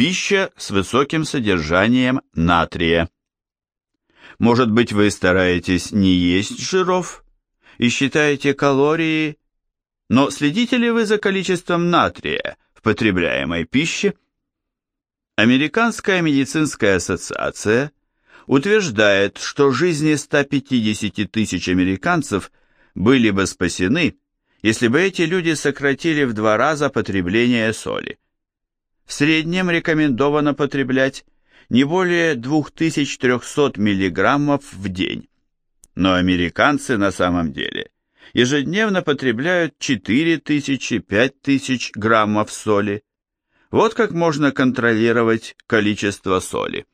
Пища с высоким содержанием натрия. Может быть, вы стараетесь не есть жиров и считаете калории, но следите ли вы за количеством натрия в потребляемой пище? Американская медицинская ассоциация утверждает, что жизни 150 тысяч американцев были бы спасены, если бы эти люди сократили в два раза потребление соли. В среднем рекомендовано потреблять не более 2300 мг в день. Но американцы на самом деле ежедневно потребляют 4000-5000 граммов соли. Вот как можно контролировать количество соли.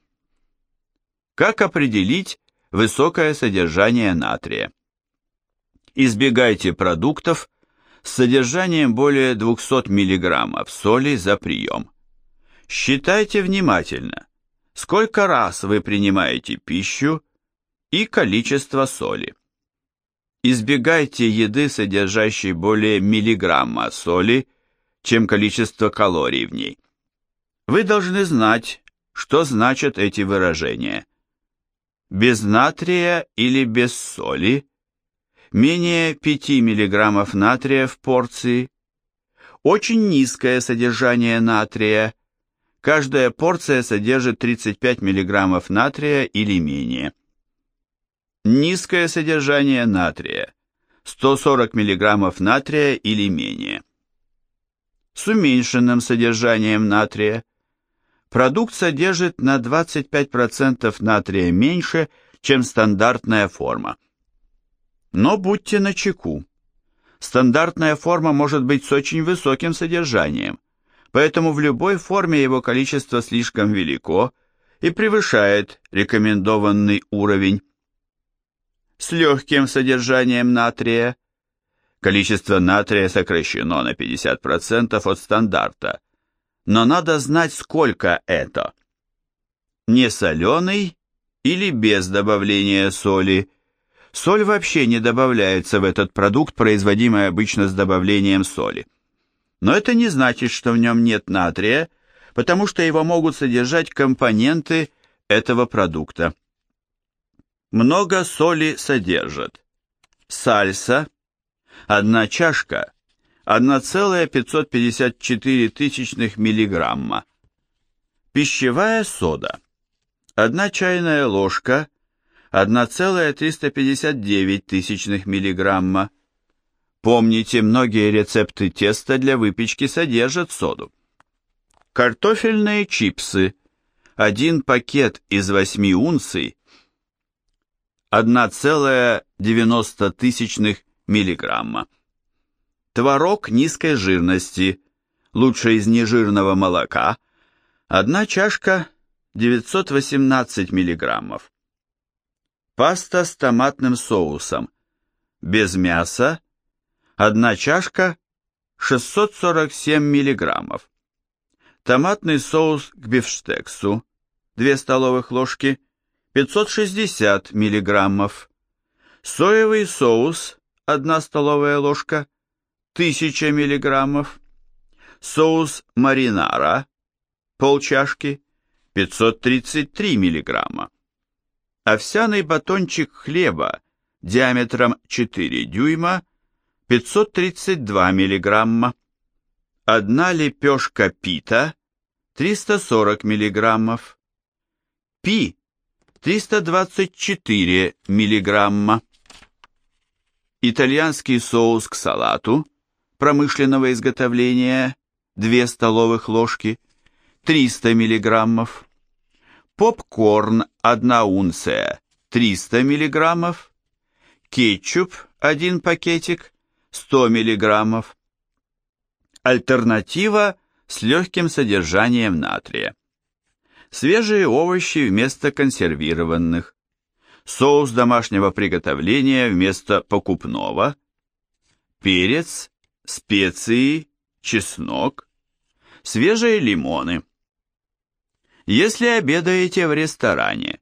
Как определить высокое содержание натрия? Избегайте продуктов с содержанием более 200 мг соли за прием. Считайте внимательно, сколько раз вы принимаете пищу и количество соли. Избегайте еды, содержащей более миллиграмма соли, чем количество калорий в ней. Вы должны знать, что значат эти выражения. Без натрия или без соли, менее 5 мг натрия в порции, очень низкое содержание натрия – Каждая порция содержит 35 мг натрия или менее. Низкое содержание натрия 140 мг натрия или менее. С уменьшенным содержанием натрия продукт содержит на 25% натрия меньше, чем стандартная форма. Но будьте начеку. Стандартная форма может быть с очень высоким содержанием, поэтому в любой форме его количество слишком велико и превышает рекомендованный уровень. С легким содержанием натрия количество натрия сокращено на 50% от стандарта, но надо знать, сколько это. Не соленый или без добавления соли. Соль вообще не добавляется в этот продукт, производимый обычно с добавлением соли. Но это не значит, что в нем нет натрия, потому что его могут содержать компоненты этого продукта. Много соли содержат. Сальса, одна чашка, 1,554 тысячных миллиграмма. Пищевая сода, одна чайная ложка, 1,359 тысячных миллиграмма. Помните, многие рецепты теста для выпечки содержат соду. Картофельные чипсы. Один пакет из 8 унций 1,90 миллиграмма. Творог низкой жирности, лучше из нежирного молока, одна чашка 918 миллиграммов. Паста с томатным соусом, без мяса Одна чашка 647 миллиграммов. Томатный соус к бифштексу 2 столовых ложки 560 миллиграммов. Соевый соус 1 столовая ложка 1000 миллиграммов. Соус маринара полчашки 533 миллиграмма. Овсяный батончик хлеба диаметром 4 дюйма 532 мг, одна лепешка пита 340 мг, пи 324 мг, итальянский соус к салату промышленного изготовления 2 столовых ложки 300 мг, попкорн 1 унция 300 мг, кетчуп 1 пакетик 100 мг. Альтернатива с легким содержанием натрия. Свежие овощи вместо консервированных. Соус домашнего приготовления вместо покупного. Перец, специи, чеснок. Свежие лимоны. Если обедаете в ресторане,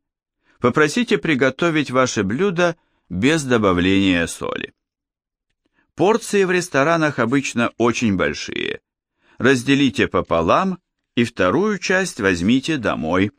попросите приготовить ваше блюдо без добавления соли. Порции в ресторанах обычно очень большие. Разделите пополам и вторую часть возьмите домой.